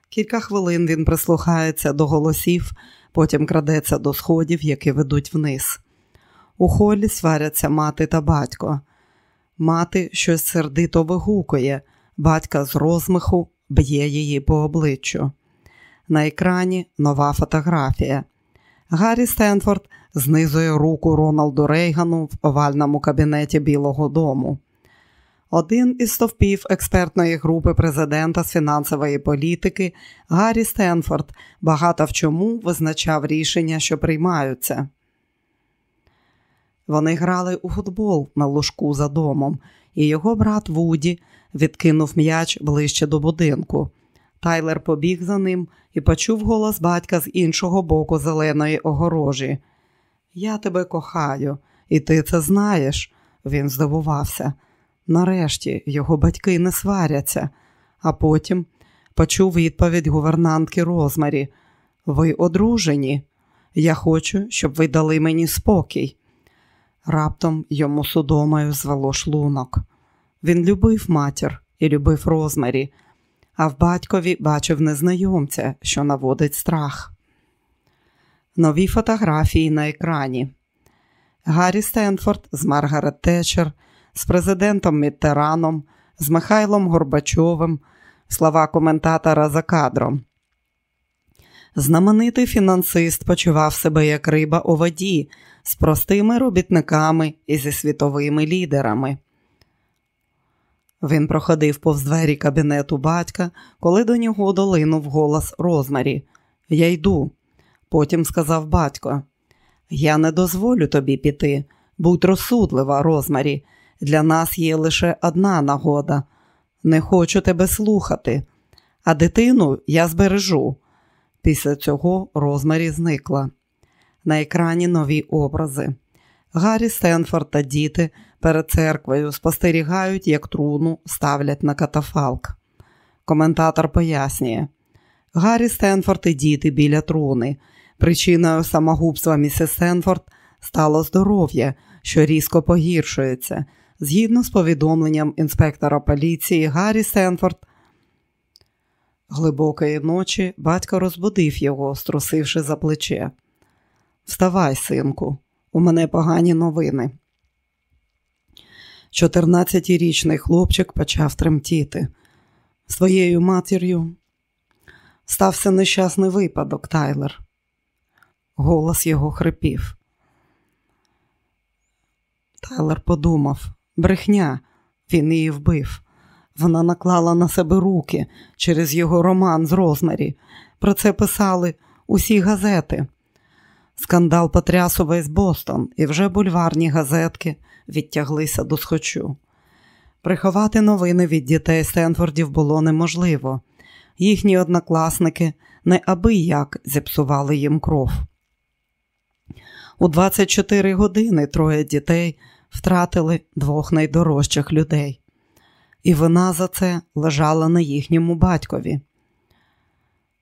Кілька хвилин він прислухається до голосів, потім крадеться до сходів, які ведуть вниз. У холі сваряться мати та батько. Мати щось сердито вигукує, батька з розмаху б'є її по обличчю. На екрані нова фотографія. Гаррі Стенфорд знизує руку Роналду Рейгану в овальному кабінеті Білого Дому. Один із стовпів експертної групи президента з фінансової політики Гаррі Стенфорд багато в чому визначав рішення, що приймаються. Вони грали у футбол на лужку за домом, і його брат Вуді відкинув м'яч ближче до будинку. Тайлер побіг за ним і почув голос батька з іншого боку зеленої огорожі. Я тебе кохаю, і ти це знаєш, він здивувався. Нарешті його батьки не сваряться, а потім почув відповідь гувернантки Розмарі. Ви одружені. Я хочу, щоб ви дали мені спокій. Раптом йому судомою звело шлунок. Він любив матір і любив Розмарі, а в батькові бачив незнайомця, що наводить страх. Нові фотографії на екрані. Гаррі Стенфорд з Маргарет Тетчер – з президентом Міттераном, з Михайлом Горбачовим, слова коментатора за кадром. Знаменитий фінансист почував себе як риба у воді з простими робітниками і зі світовими лідерами. Він проходив повз двері кабінету батька, коли до нього долинув голос Розмарі. Я йду. Потім сказав батько: Я не дозволю тобі піти. Будь розсудлива, Розмарі. Для нас є лише одна нагода. Не хочу тебе слухати, а дитину я збережу. Після цього розмарі зникла. На екрані нові образи. Гаррі Стенфорд та діти перед церквою спостерігають, як труну ставлять на катафалк. Коментатор пояснює: Гаррі Стенфорд і діти біля труни. Причиною самогубства місіс Стенфорд стало здоров'я, що різко погіршується. Згідно з повідомленням інспектора поліції Гаррі Сенфорд, глибокої ночі батько розбудив його, струсивши за плече. Вставай, синку, у мене погані новини. 14-річний хлопчик почав тремтіти. Своєю матір'ю стався нещасний випадок, Тайлер. Голос його хрипів. Тайлер подумав брехня, він її вбив. Вона наклала на себе руки через його роман з Розмарі. Про це писали усі газети. Скандал потряс увесь Бостон, і вже бульварні газетки відтяглися до схочу. Приховати новини від дітей Стенфордів було неможливо. Їхні однокласники неабияк зіпсували їм кров. У 24 години троє дітей втратили двох найдорожчих людей, і вина за це лежала на їхньому батькові.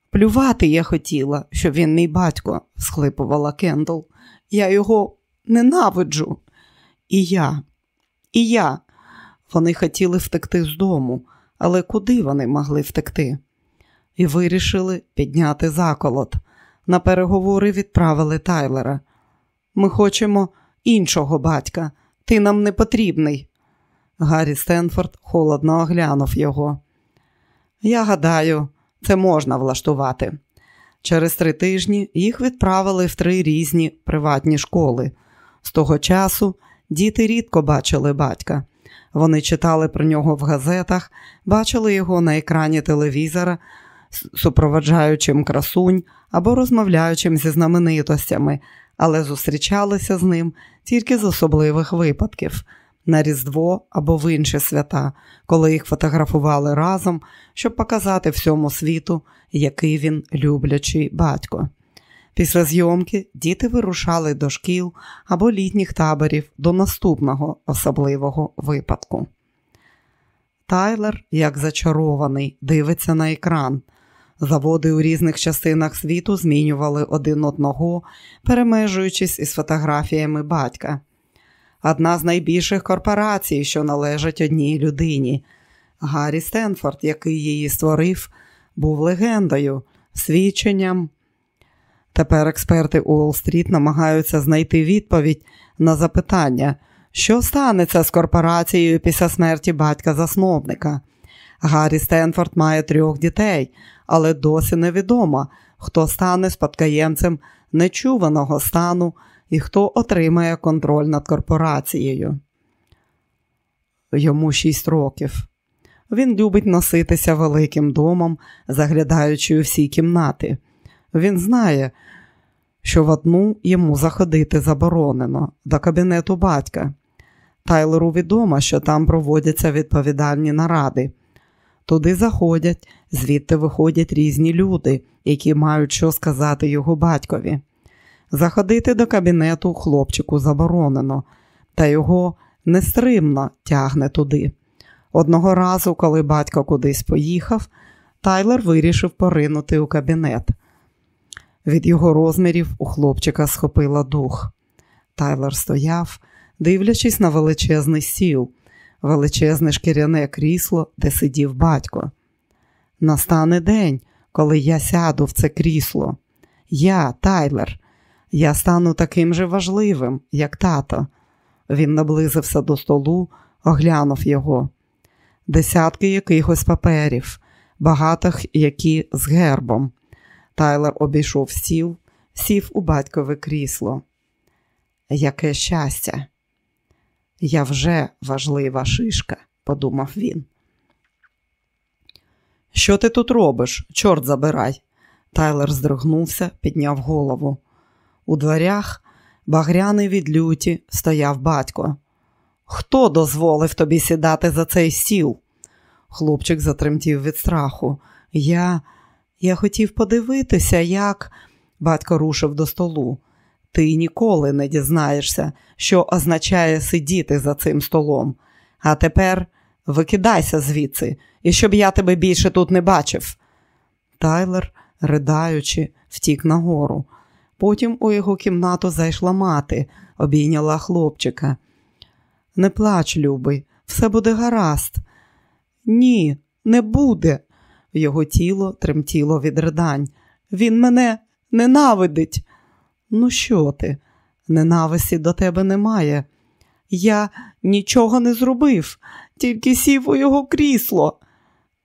Плювати я хотіла, що він мій батько, схлипувала Кендл. Я його ненавиджу. І я, і я. Вони хотіли втекти з дому, але куди вони могли втекти? І вирішили підняти заколот. На переговори відправили Тайлера. Ми хочемо іншого батька, Ти нам не потрібний. Гаррі Стенфорд холодно оглянув його. Я гадаю, це можна влаштувати. Через три тижні їх відправили в три різні приватні школи. З того часу діти рідко бачили батька. Вони читали про нього в газетах, бачили його на екрані телевізора, супроводжаючим красунь або розмовляючим зі знаменитостями, але зустрічалися з ним тільки з особливих випадків на Різдво або в інші свята, коли їх фотографували разом, щоб показати всьому світу, який він люблячий батько. Після зйомки діти вирушали до шкіл або літніх таборів до наступного особливого випадку. Тайлер, як зачарований, дивиться на екран. Заводи у різних частинах світу змінювали один одного, перемежуючись із фотографіями батька. Одна з найбільших корпорацій, що належать одній людині. Гаррі Стенфорд, який її створив, був легендою, свідченням. Тепер експерти Уолл-стріт намагаються знайти відповідь на запитання, що станеться з корпорацією після смерті батька-засновника. Гаррі Стенфорд має трьох дітей, але досі невідомо, хто стане спадкоємцем нечуваного стану і хто отримає контроль над корпорацією. Йому шість років. Він любить носитися великим домом, заглядаючи у всі кімнати. Він знає, що в одну йому заходити заборонено до кабінету батька. Тайлеру відомо, що там проводяться відповідальні наради. Туди заходять, звідти виходять різні люди, які мають що сказати його батькові. Заходити до кабінету хлопчику заборонено, та його нестримно тягне туди. Одного разу, коли батько кудись поїхав, Тайлер вирішив поринути у кабінет. Від його розмірів у хлопчика схопила дух. Тайлер стояв, дивлячись на величезний сіл, величезне шкіряне крісло, де сидів батько. Настане день, коли я сяду в це крісло. Я, Тайлер, я стану таким же важливим, як тато. Він наблизився до столу, оглянув його. Десятки якихось паперів, багатих які з гербом. Тайлер обійшов стіл, сів у батькове крісло. Яке щастя! Я вже важлива шишка, подумав він. Що ти тут робиш? Чорт забирай. Тайлер здригнувся, підняв голову. У дверях, багряний від люті, стояв батько. Хто дозволив тобі сідати за цей стіл? Хлопчик затремтів від страху. Я Я хотів подивитися, як. Батько рушив до столу. Ти ніколи не дізнаєшся, що означає сидіти за цим столом. А тепер викидайся звідси, і щоб я тебе більше тут не бачив. Тайлер, ридаючи, втік нагору. Потім у його кімнату зайшла мати, обійняла хлопчика. Не плач, любий, все буде гаразд. Ні, не буде. Його тіло тремтіло від ридань. Він мене ненавидить. Ну, що ти? Ненависті до тебе немає. Я нічого не зробив, тільки сів у його крісло.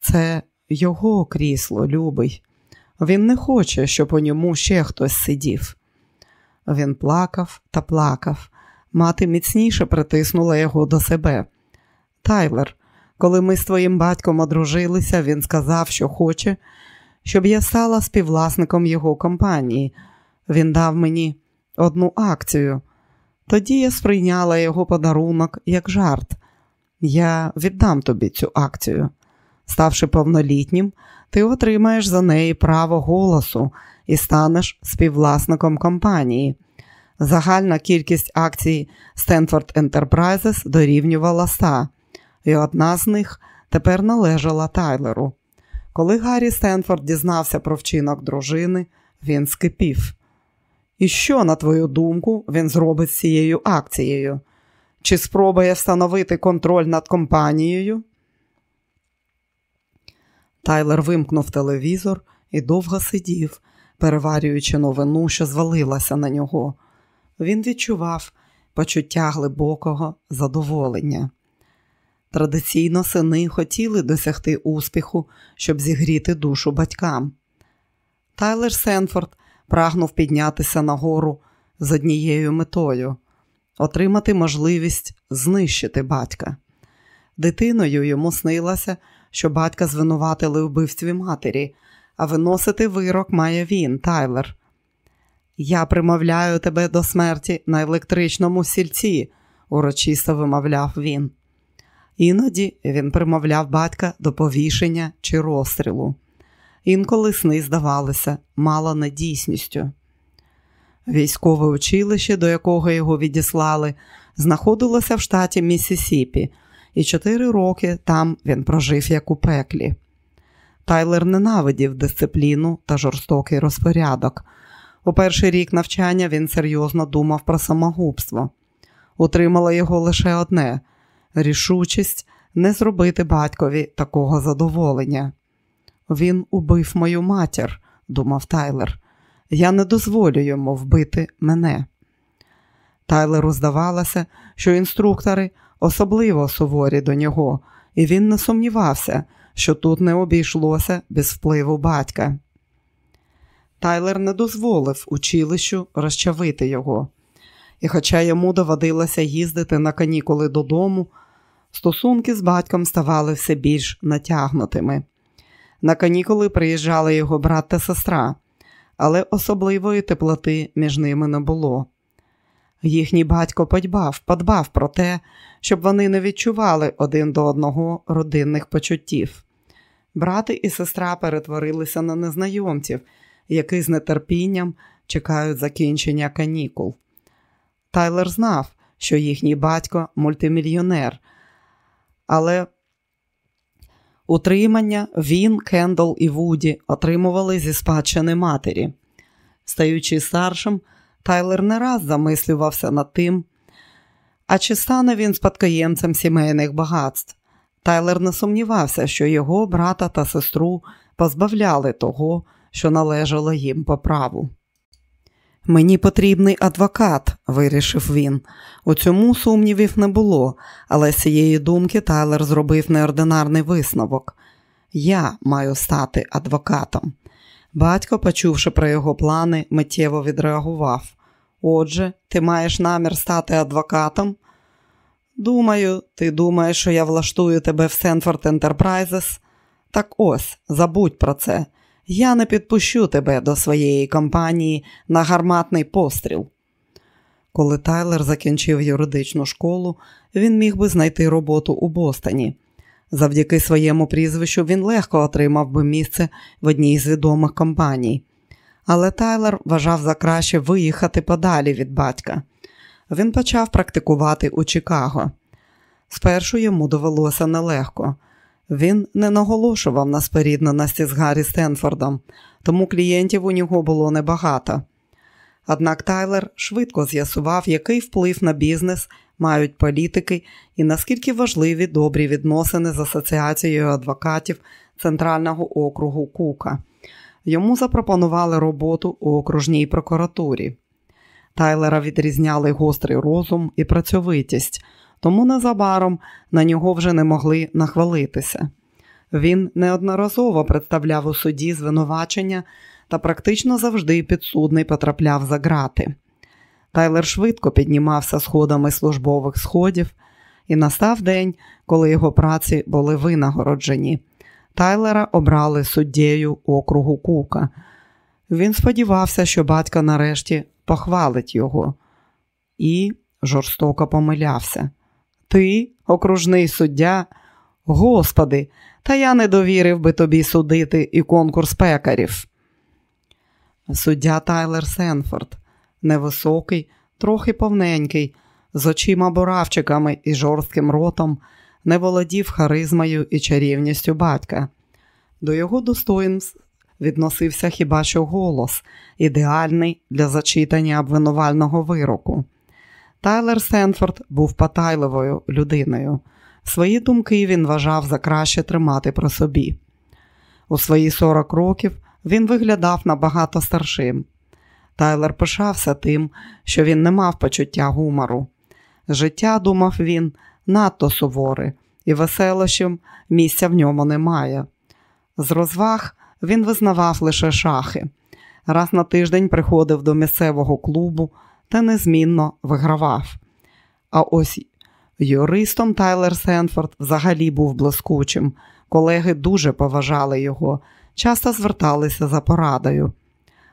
Це його крісло, любий. Він не хоче, щоб у ньому ще хтось сидів. Він плакав та плакав. Мати міцніше притиснула його до себе. Тайлер, коли ми з твоїм батьком одружилися, він сказав, що хоче, щоб я стала співвласником його компанії. Він дав мені одну акцію. Тоді я сприйняла його подарунок як жарт. Я віддам тобі цю акцію. Ставши повнолітнім, ти отримаєш за неї право голосу і станеш співвласником компанії. Загальна кількість акцій Stanford Enterprises дорівнювала 100, і одна з них тепер належала Тайлеру. Коли Гаррі Стенфорд дізнався про вчинок дружини, він скипів. І що, на твою думку, він зробить з цією акцією? Чи спробує встановити контроль над компанією? Тайлер вимкнув телевізор і довго сидів, переварюючи новину, що звалилася на нього. Він відчував, почуття глибокого задоволення. Традиційно сини хотіли досягти успіху, щоб зігріти душу батькам. Тайлер Сенфорд прагнув піднятися нагору з однією метою отримати можливість знищити батька. Дитиною йому снилося, що батька звинуватили у вбивстві матері, а виносити вирок має він, Тайлер. Я примовляю тебе до смерті на електричному сільці, урочисто вимовляв він. Іноді він примовляв батька до повішення чи розстрілу. Інколи сни здавалися мало надійсністю. Військове училище, до якого його відіслали, знаходилося в штаті Міссісіпі, і чотири роки там він прожив як у пеклі. Тайлер ненавидів дисципліну та жорстокий розпорядок. У перший рік навчання він серйозно думав про самогубство. Утримало його лише одне рішучість не зробити батькові такого задоволення. Він убив мою матір, думав Тайлер. Я не дозволю йому вбити мене. Тайлеру здавалося, що інструктори особливо суворі до нього, і він не сумнівався, що тут не обійшлося без впливу батька. Тайлер не дозволив училищу розчавити його, і, хоча йому доводилося їздити на канікули додому, стосунки з батьком ставали все більш натягнутими. На канікули приїжджали його брат та сестра, але особливої теплоти між ними не було. Їхній батько подбав, подбав про те, щоб вони не відчували один до одного родинних почуттів. Брати і сестра перетворилися на незнайомців, які з нетерпінням чекають закінчення канікул. Тайлер знав, що їхній батько мультимільйонер, але утримання він, Кендал і Вуді отримували зі спадщини матері. Стаючи старшим, Тайлер не раз замислювався над тим, а чи стане він спадкоємцем сімейних багатств. Тайлер не сумнівався, що його брата та сестру позбавляли того, що належало їм по праву. Мені потрібний адвокат, вирішив він. У цьому сумнівів не було, але з цієї думки Тайлер зробив неординарний висновок. Я маю стати адвокатом. Батько, почувши про його плани, миттєво відреагував. Отже, ти маєш намір стати адвокатом? Думаю, ти думаєш, що я влаштую тебе в Стенфорд Ентерпрайзес? Так ось, забудь про це. Я не підпущу тебе до своєї компанії на гарматний постріл. Коли Тайлер закінчив юридичну школу, він міг би знайти роботу у Бостоні. Завдяки своєму прізвищу він легко отримав би місце в одній з відомих компаній. Але Тайлер вважав за краще виїхати подалі від батька. Він почав практикувати у Чикаго. Спершу йому довелося нелегко. Він не наголошував на спорідненості з Гаррі Стенфордом, тому клієнтів у нього було небагато. Однак Тайлер швидко з'ясував, який вплив на бізнес мають політики і наскільки важливі добрі відносини з Асоціацією адвокатів Центрального округу Кука. Йому запропонували роботу у окружній прокуратурі. Тайлера відрізняли гострий розум і працьовитість тому незабаром на нього вже не могли нахвалитися. Він неодноразово представляв у суді звинувачення та практично завжди підсудний потрапляв за грати. Тайлер швидко піднімався сходами службових сходів, і настав день, коли його праці були винагороджені. Тайлера обрали суддєю округу Кука. Він сподівався, що батько нарешті похвалить його, і жорстоко помилявся. Ти, окружний суддя, Господи, та я не довірив би тобі судити і конкурс пекарів. Суддя Тайлер Сенфорд, невисокий, трохи повненький, з очима буравчиками і жорстким ротом, не володів харизмою і чарівністю батька. До його достоїнств відносився хіба що голос, ідеальний для зачитання обвинувального вироку. Тайлер Сенфорд був потайливою людиною. Свої думки він вважав за краще тримати при собі. У свої 40 років він виглядав набагато старшим. Тайлер пишався тим, що він не мав почуття гумору. Життя, думав він, надто суворе, і веселощем місця в ньому немає. З розваг він визнавав лише шахи. Раз на тиждень приходив до місцевого клубу та незмінно вигравав. А ось юристом Тайлер Сенфорд взагалі був блискучим. Колеги дуже поважали його, часто зверталися за порадою.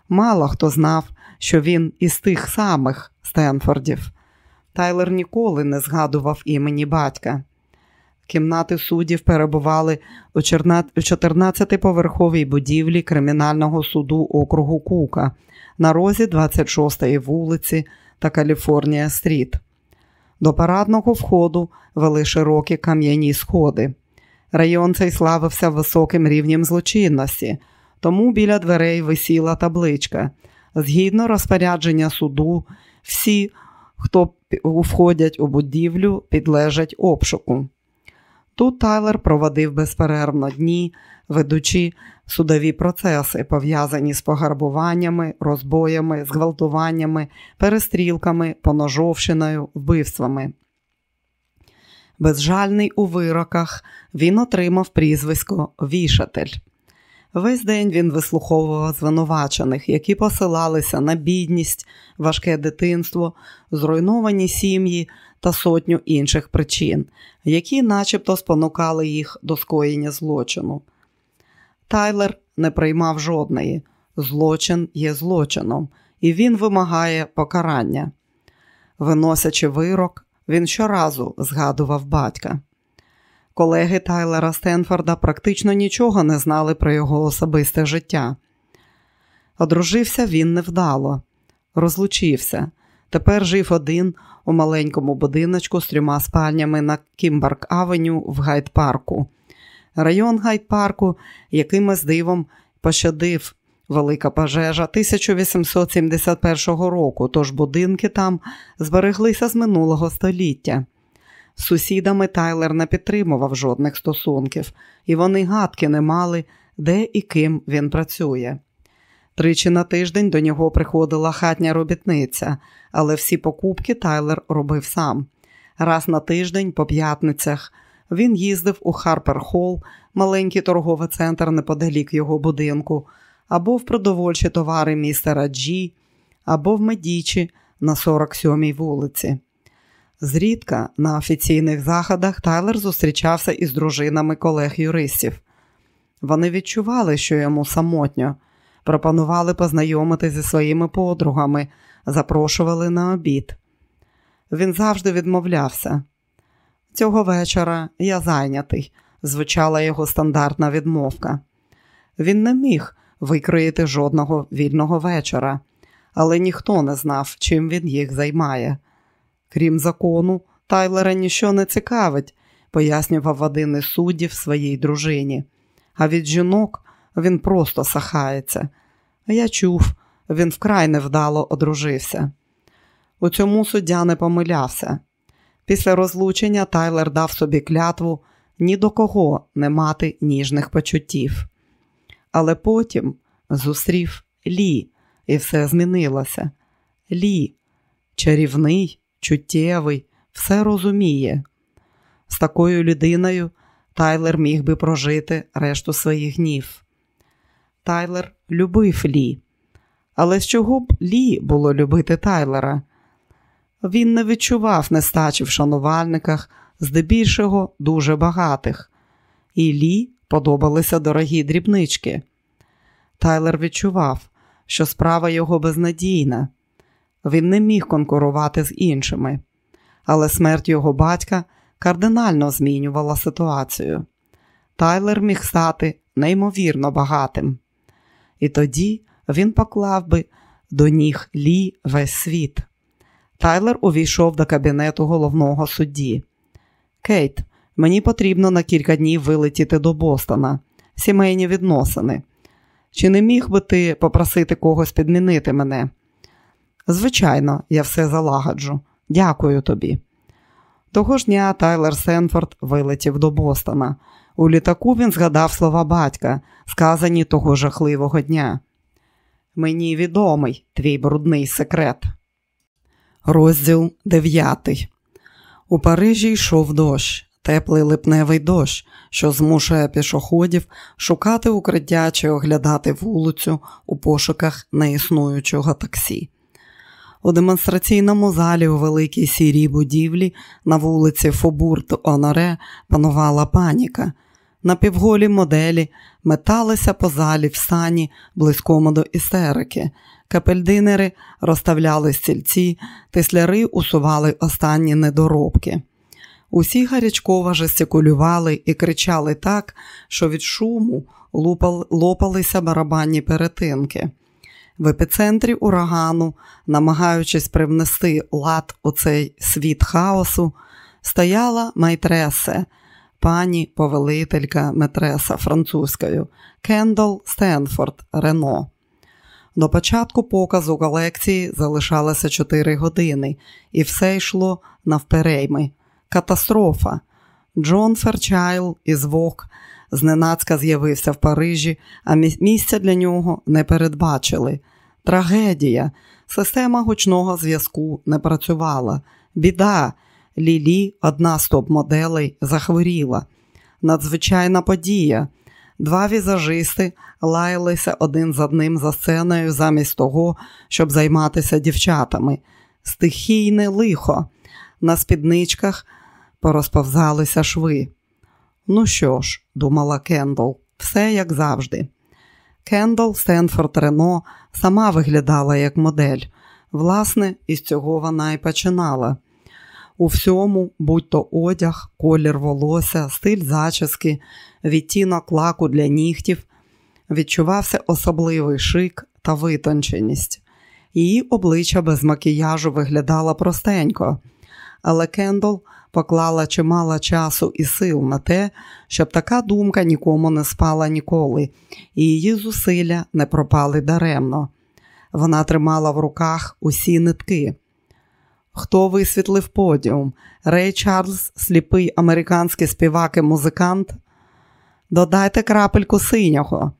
Мало хто знав, що він із тих самих Стенфордів. Тайлер ніколи не згадував імені батька. Кімнати суддів перебували у 14-поверховій будівлі кримінального суду округу Кука на розі 26-ї вулиці та Каліфорнія Стріт. До парадного входу вели широкі кам'яні сходи. Район цей славився високим рівнем злочинності, тому біля дверей висіла табличка. Згідно розпорядження суду, всі, хто входять у будівлю, підлежать обшуку. Тут Тайлер проводив безперервно дні, ведучи судові процеси, пов'язані з пограбуваннями, розбоями, зґвалтуваннями, перестрілками, поножовщиною, вбивствами. Безжальний у вироках, він отримав прізвисько Вішатель. Весь день він вислуховував звинувачених, які посилалися на бідність, важке дитинство, зруйновані сім'ї та сотню інших причин, які начебто спонукали їх до скоєння злочину. Тайлер не приймав жодної. Злочин є злочином, і він вимагає покарання. Виносячи вирок, він щоразу згадував батька. Колеги Тайлера Стенфорда практично нічого не знали про його особисте життя. Одружився він невдало, розлучився. Тепер жив один у маленькому будиночку з трьома спальнями на Кімбарк Авеню в Гайд-парку. Район Гайд-парку якимось дивом пощадив велика пожежа 1871 року, тож будинки там збереглися з минулого століття. З сусідами Тайлер не підтримував жодних стосунків, і вони гадки не мали, де і ким він працює. Тричі на тиждень до нього приходила хатня робітниця, але всі покупки Тайлер робив сам. Раз на тиждень, по п'ятницях, він їздив у Харпер Холл, маленький торговий центр неподалік його будинку, або в продовольчі товари містера Джі, або в Медічі на 47-й вулиці. Зрідка на офіційних заходах Тайлер зустрічався із дружинами колег-юристів. Вони відчували, що йому самотньо, пропонували познайомити зі своїми подругами, запрошували на обід. Він завжди відмовлявся. Цього вечора я зайнятий, звучала його стандартна відмовка. Він не міг викроїти жодного вільного вечора, але ніхто не знав, чим він їх займає. Крім закону, Тайлера ніщо не цікавить, пояснював один із суддів своїй дружині. А від жінок він просто сахається. Я чув, він вкрай невдало одружився. У цьому суддя не помилявся. Після розлучення Тайлер дав собі клятву ні до кого не мати ніжних почуттів. Але потім зустрів Лі, і все змінилося. Лі, чарівний, чуттєвий, все розуміє. З такою людиною Тайлер міг би прожити решту своїх днів. Тайлер любив Лі. Але з чого б Лі було любити Тайлера? Він не відчував нестачі в шанувальниках, здебільшого дуже багатих, і Лі подобалися дорогі дрібнички. Тайлер відчував, що справа його безнадійна. Він не міг конкурувати з іншими, але смерть його батька кардинально змінювала ситуацію. Тайлер міг стати неймовірно багатим. І тоді він поклав би до ніг Лі весь світ. Тайлер увійшов до кабінету головного судді. Кейт, мені потрібно на кілька днів вилетіти до Бостона, сімейні відносини. Чи не міг би ти попросити когось підмінити мене? Звичайно, я все залагоджу. Дякую тобі. Того ж дня Тайлер Сенфорд вилетів до Бостона. У літаку він згадав слова батька, сказані того жахливого дня. Мені відомий твій брудний секрет. Розділ дев'ятий. У Парижі йшов дощ, теплий липневий дощ, що змушує пішоходів шукати укриття чи оглядати вулицю у пошуках неіснуючого таксі. У демонстраційному залі у великій сірій будівлі на вулиці Фобурт Оноре панувала паніка. Напівголі моделі металися по залі в стані близькому до істерики. Капельдинери розставляли стільці, тисляри усували останні недоробки. Усі гарячково жестикулювали і кричали так, що від шуму лопалися барабанні перетинки. В епіцентрі урагану, намагаючись привнести лад у цей світ хаосу, стояла maîtresse, пані повелителька метреса французькою Кендал Стенфорд Рено. До початку показу колекції залишалося 4 години, і все йшло навперейми. Катастрофа. Джон Ферчайл із Vogue зненацька з'явився в Парижі, а місця для нього не передбачили. Трагедія. Система гучного зв'язку не працювала. Біда. Лілі, одна з топ-моделей, захворіла. Надзвичайна подія. Два візажисти лаялися один з одним за сценою замість того, щоб займатися дівчатами. Стихійне лихо. На спідничках порозповзалися шви. Ну що ж, думала Кендал, все як завжди. Кендал Стенфорд Рено сама виглядала як модель. Власне, із цього вона і починала. У всьому, будь то одяг, колір волосся, стиль зачіски, відтінок лаку для нігтів, відчувався особливий шик та витонченість. Її обличчя без макіяжу виглядало простенько, але Кендал поклала чимало часу і сил на те, щоб така думка нікому не спала ніколи, і її зусилля не пропали даремно. Вона тримала в руках усі нитки. Хто висвітлив подіум? Рей Чарльз, сліпий американський співак і музикант. Додайте крапельку синього.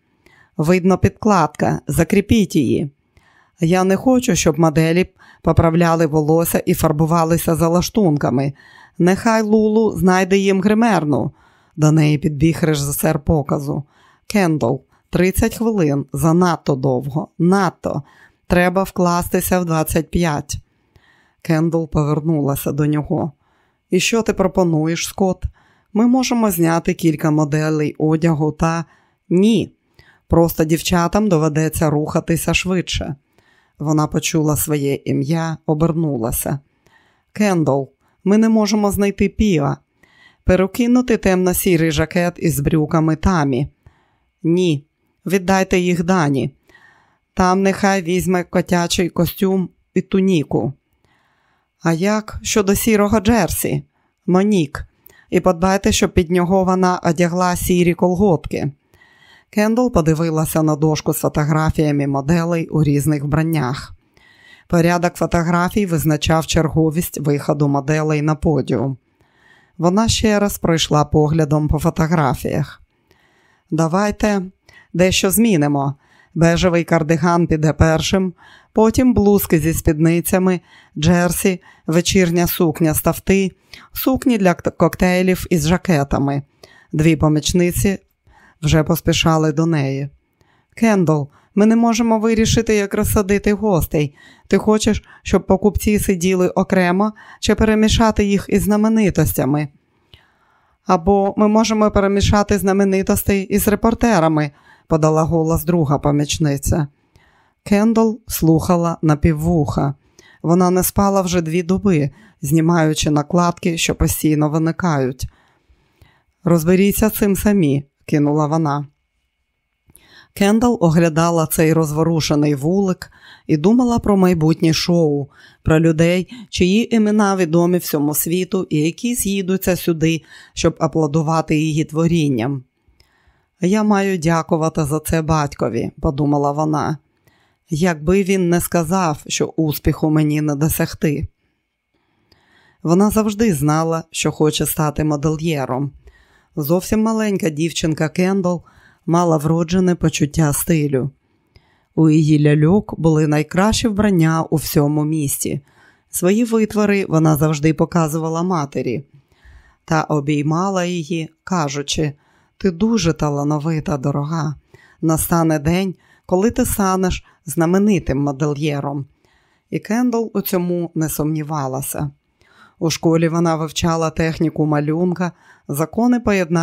Видно, підкладка, закріпіть її. Я не хочу, щоб моделі поправляли волосся і фарбувалися за лаштунками. Нехай Лулу знайде їм гримерну. До неї підбіг режисер показу. Кендал, 30 хвилин, занадто довго, надто. Треба вкластися в 25. Кендал повернулася до нього. І що ти пропонуєш, Скотт? Ми можемо зняти кілька моделей одягу та ні. Просто дівчатам доведеться рухатися швидше. Вона почула своє ім'я, обернулася. Кендал, ми не можемо знайти піва. Перекинути темно-сірий жакет із брюками тамі. Ні, віддайте їх дані. Там нехай візьме котячий костюм і туніку. А як щодо сірого Джерсі? Монік, і подбайте, щоб під нього вона одягла сірі колготки. Кендал подивилася на дошку з фотографіями моделей у різних вбраннях. Порядок фотографій визначав черговість виходу моделей на подіум. Вона ще раз пройшла поглядом по фотографіях. Давайте дещо змінимо. Бежевий кардиган піде першим, потім блузки зі спідницями, джерсі, вечірня сукня з тафти, сукні для коктейлів із жакетами. Дві помічниці вже поспішали до неї. Кендал, ми не можемо вирішити, як розсадити гостей. Ти хочеш, щоб покупці сиділи окремо чи перемішати їх із знаменитостями? Або ми можемо перемішати знаменитостей із репортерами, подала голос друга помічниця. Кендал слухала напіввуха. Вона не спала вже дві доби, знімаючи накладки, що постійно виникають. Розберіться цим самі, кинула вона. Кендал оглядала цей розворушений вулик і думала про майбутнє шоу, про людей, чиї імена відомі всьому світу і які з'їдуться сюди, щоб аплодувати її творінням. Я маю дякувати за це батькові, подумала вона, якби він не сказав, що успіху мені не досягти. Вона завжди знала, що хоче стати модельєром. Зовсім маленька дівчинка Кендал мала вроджене почуття стилю. У її ляльок були найкращі вбрання у всьому місті. Свої витвори вона завжди показувала матері та обіймала її, кажучи: Ти дуже талановита, дорога. Настане день, коли ти станеш знаменитим модельєром. І Кендл у цьому не сумнівалася. У школі вона вивчала техніку малюнка, закони поєднання.